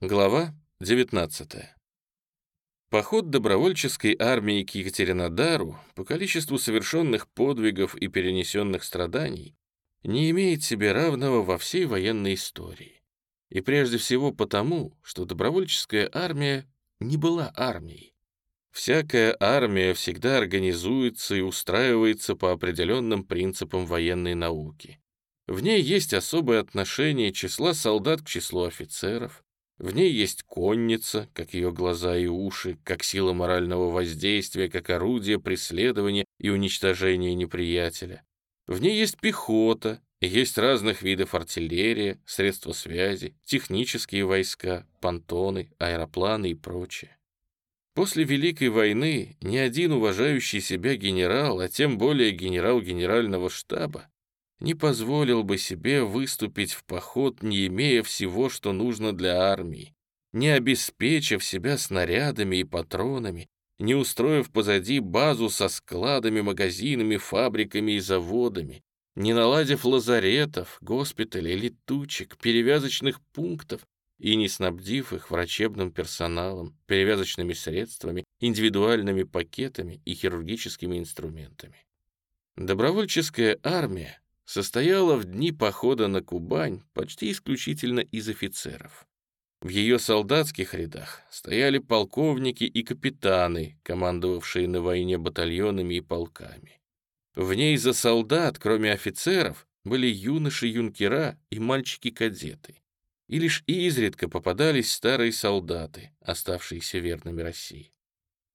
Глава 19. Поход добровольческой армии к Екатеринодару по количеству совершенных подвигов и перенесенных страданий не имеет себе равного во всей военной истории. И прежде всего потому, что добровольческая армия не была армией. Всякая армия всегда организуется и устраивается по определенным принципам военной науки. В ней есть особое отношение числа солдат к числу офицеров, в ней есть конница, как ее глаза и уши, как сила морального воздействия, как орудие преследования и уничтожения неприятеля. В ней есть пехота, есть разных видов артиллерия, средства связи, технические войска, понтоны, аэропланы и прочее. После Великой войны ни один уважающий себя генерал, а тем более генерал генерального штаба, не позволил бы себе выступить в поход, не имея всего, что нужно для армии, не обеспечив себя снарядами и патронами, не устроив позади базу со складами, магазинами, фабриками и заводами, не наладив лазаретов, госпиталей, летучек, перевязочных пунктов и не снабдив их врачебным персоналом, перевязочными средствами, индивидуальными пакетами и хирургическими инструментами. Добровольческая армия состояла в дни похода на Кубань почти исключительно из офицеров. В ее солдатских рядах стояли полковники и капитаны, командовавшие на войне батальонами и полками. В ней за солдат, кроме офицеров, были юноши-юнкера и мальчики-кадеты. И лишь изредка попадались старые солдаты, оставшиеся верными России.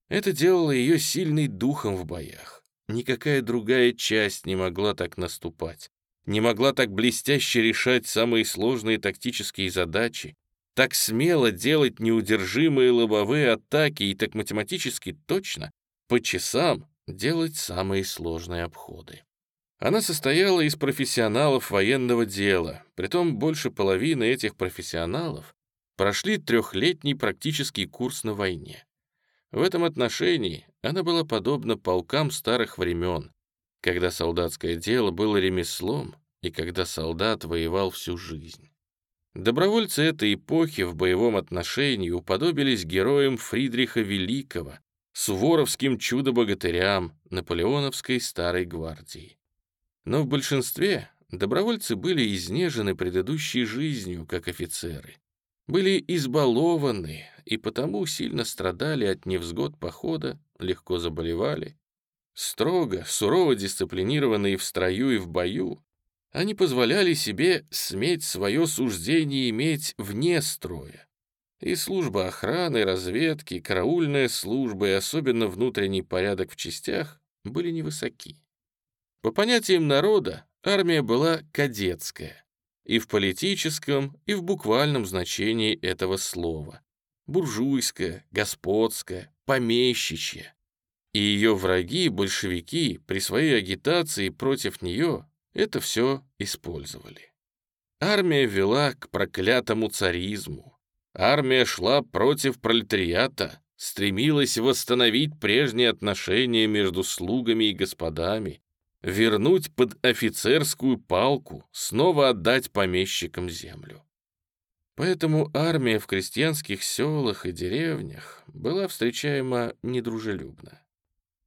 Это делало ее сильной духом в боях. Никакая другая часть не могла так наступать, не могла так блестяще решать самые сложные тактические задачи, так смело делать неудержимые лобовые атаки и так математически точно, по часам, делать самые сложные обходы. Она состояла из профессионалов военного дела, притом больше половины этих профессионалов прошли трехлетний практический курс на войне. В этом отношении она была подобна полкам старых времен, когда солдатское дело было ремеслом и когда солдат воевал всю жизнь. Добровольцы этой эпохи в боевом отношении уподобились героям Фридриха Великого, суворовским чудо-богатырям, наполеоновской старой гвардии. Но в большинстве добровольцы были изнежены предыдущей жизнью, как офицеры, были избалованы и потому сильно страдали от невзгод похода, легко заболевали. Строго, сурово дисциплинированные в строю и в бою, они позволяли себе сметь свое суждение иметь вне строя. И служба охраны, разведки, караульная служба и особенно внутренний порядок в частях были невысоки. По понятиям народа, армия была кадетская, и в политическом, и в буквальном значении этого слова. Буржуйская, господская, помещичья. И ее враги, большевики, при своей агитации против нее это все использовали. Армия вела к проклятому царизму. Армия шла против пролетариата, стремилась восстановить прежние отношения между слугами и господами, вернуть под офицерскую палку, снова отдать помещикам землю. Поэтому армия в крестьянских селах и деревнях была встречаема недружелюбно.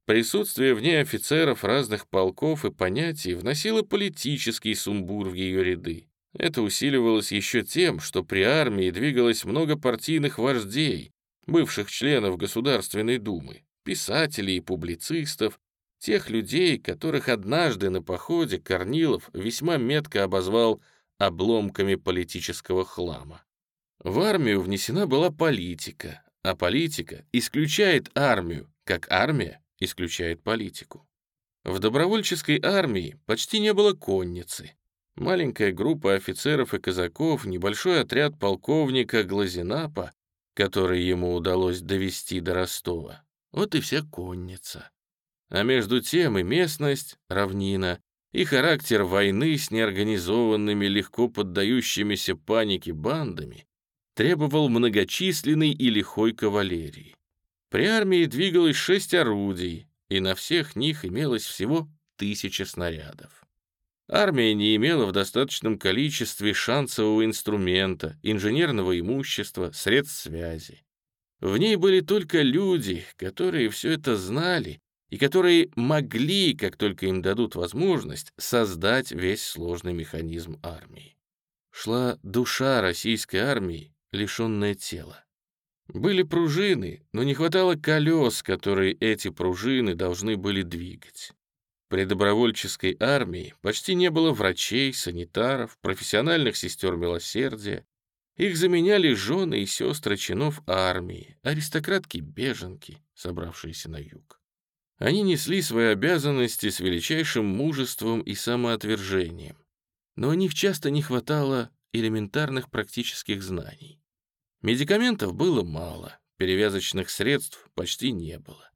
Присутствие в ней офицеров разных полков и понятий вносило политический сумбур в ее ряды. Это усиливалось еще тем, что при армии двигалось много партийных вождей, бывших членов Государственной Думы, писателей и публицистов, Тех людей, которых однажды на походе Корнилов весьма метко обозвал обломками политического хлама. В армию внесена была политика, а политика исключает армию, как армия исключает политику. В добровольческой армии почти не было конницы. Маленькая группа офицеров и казаков, небольшой отряд полковника Глазинапа, который ему удалось довести до Ростова. Вот и вся конница. А между тем и местность, равнина, и характер войны с неорганизованными, легко поддающимися панике бандами требовал многочисленной и лихой кавалерии. При армии двигалось шесть орудий, и на всех них имелось всего тысяча снарядов. Армия не имела в достаточном количестве шансового инструмента, инженерного имущества, средств связи. В ней были только люди, которые все это знали и которые могли, как только им дадут возможность, создать весь сложный механизм армии. Шла душа российской армии, лишенная тела. Были пружины, но не хватало колес, которые эти пружины должны были двигать. При добровольческой армии почти не было врачей, санитаров, профессиональных сестер милосердия. Их заменяли жены и сестры чинов армии, аристократки-беженки, собравшиеся на юг. Они несли свои обязанности с величайшим мужеством и самоотвержением, но у них часто не хватало элементарных практических знаний. Медикаментов было мало, перевязочных средств почти не было.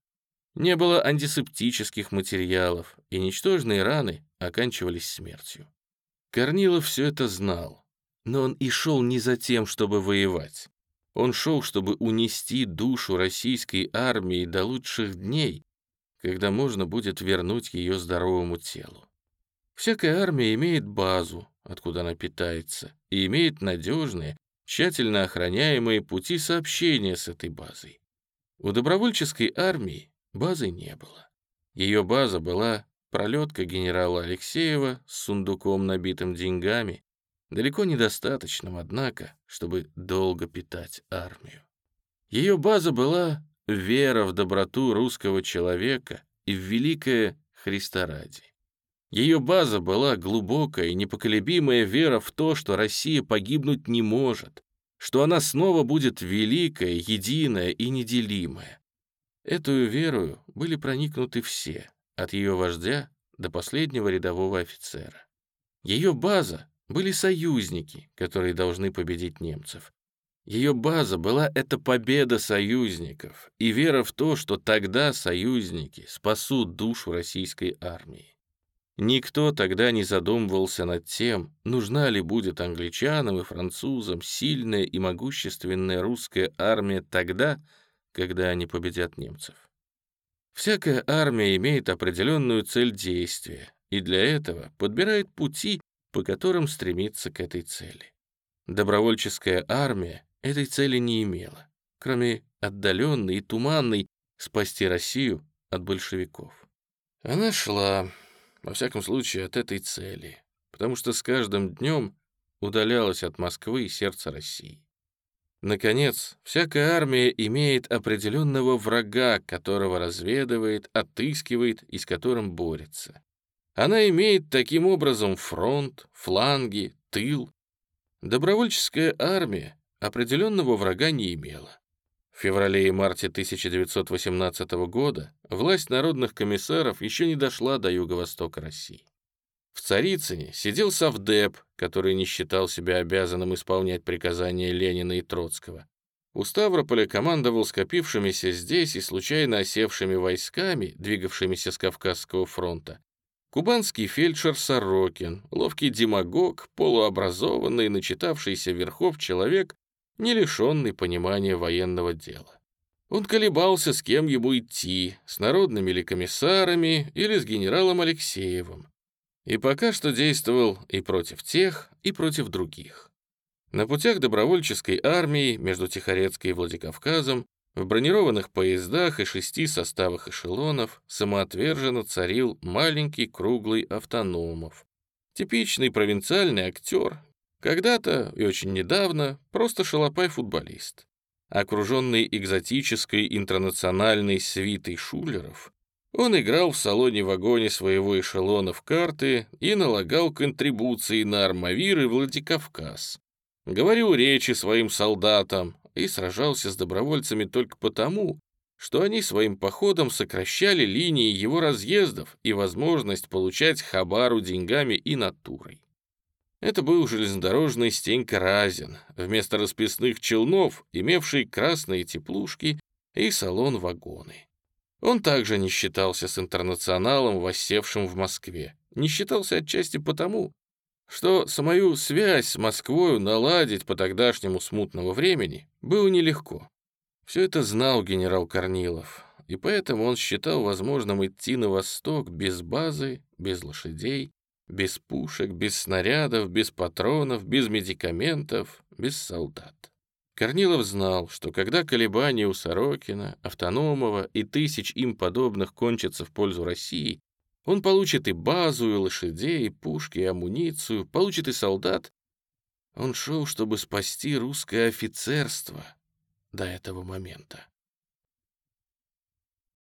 Не было антисептических материалов, и ничтожные раны оканчивались смертью. Корнилов все это знал, но он и шел не за тем, чтобы воевать. Он шел, чтобы унести душу российской армии до лучших дней, когда можно будет вернуть ее здоровому телу. Всякая армия имеет базу, откуда она питается, и имеет надежные, тщательно охраняемые пути сообщения с этой базой. У добровольческой армии Базы не было. Ее база была пролетка генерала Алексеева с сундуком, набитым деньгами, далеко недостаточным, однако, чтобы долго питать армию. Ее база была вера в доброту русского человека и в великое Христа ради. Ее база была глубокая и непоколебимая вера в то, что Россия погибнуть не может, что она снова будет великая, единая и неделимая, Эту верою были проникнуты все, от ее вождя до последнего рядового офицера. Ее база были союзники, которые должны победить немцев. Ее база была эта победа союзников и вера в то, что тогда союзники спасут душу российской армии. Никто тогда не задумывался над тем, нужна ли будет англичанам и французам сильная и могущественная русская армия тогда, когда они победят немцев. Всякая армия имеет определенную цель действия, и для этого подбирает пути, по которым стремится к этой цели. Добровольческая армия этой цели не имела, кроме отдаленной и туманной спасти Россию от большевиков. Она шла, во всяком случае, от этой цели, потому что с каждым днем удалялась от Москвы и сердца России. Наконец, всякая армия имеет определенного врага, которого разведывает, отыскивает и с которым борется. Она имеет таким образом фронт, фланги, тыл. Добровольческая армия определенного врага не имела. В феврале и марте 1918 года власть народных комиссаров еще не дошла до юго-востока России. В Царицыне сидел Совдеп, который не считал себя обязанным исполнять приказания Ленина и Троцкого. У Ставрополя командовал скопившимися здесь и случайно осевшими войсками, двигавшимися с Кавказского фронта. Кубанский фельдшер Сорокин, ловкий демагог, полуобразованный, начитавшийся верхов человек, не лишенный понимания военного дела. Он колебался, с кем ему идти, с народными ли комиссарами или с генералом Алексеевым и пока что действовал и против тех, и против других. На путях добровольческой армии между Тихорецкой и Владикавказом в бронированных поездах и шести составах эшелонов самоотверженно царил маленький круглый автономов. Типичный провинциальный актер, когда-то и очень недавно просто шалопай-футболист. Окруженный экзотической интернациональной свитой шулеров, он играл в салоне-вагоне своего эшелона в карты и налагал контрибуции на Армавир и Владикавказ. Говорил речи своим солдатам и сражался с добровольцами только потому, что они своим походом сокращали линии его разъездов и возможность получать хабару деньгами и натурой. Это был железнодорожный Стенька Разин, вместо расписных челнов, имевший красные теплушки и салон-вагоны. Он также не считался с интернационалом, воссевшим в Москве. Не считался отчасти потому, что самую связь с Москвой наладить по тогдашнему смутного времени было нелегко. Все это знал генерал Корнилов, и поэтому он считал возможным идти на восток без базы, без лошадей, Без пушек, без снарядов, без патронов, без медикаментов, без солдат. Корнилов знал, что когда колебания у Сорокина, Автономова и тысяч им подобных кончатся в пользу России, он получит и базу, и лошадей, и пушки, и амуницию, получит и солдат. Он шел, чтобы спасти русское офицерство до этого момента.